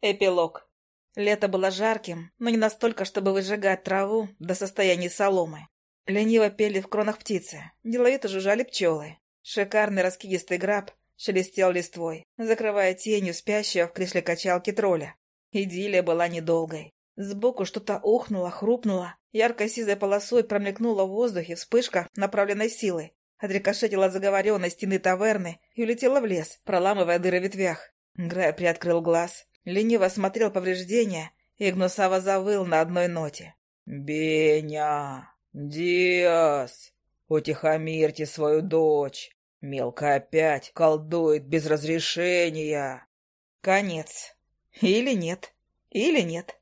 Эпилог. Лето было жарким, но не настолько, чтобы выжигать траву до состояния соломы. Лениво пели в кронах птицы, деловито жужжали пчелы. Шикарный раскидистый граб шелестел листвой, закрывая тенью спящего в кресле качалки тролля. Идиллия была недолгой. Сбоку что-то ухнуло, хрупнуло. Яркой сизой полосой промелькнула в воздухе вспышка направленной силы. Отрикошетила от заговоренной стены таверны и улетела в лес, проламывая дыры в ветвях. Грай приоткрыл глаз, лениво смотрел повреждения и гнусаво завыл на одной ноте. «Беня! Диас! Утихомирьте свою дочь! Мелко опять колдует без разрешения!» Конец. Или нет. Или нет.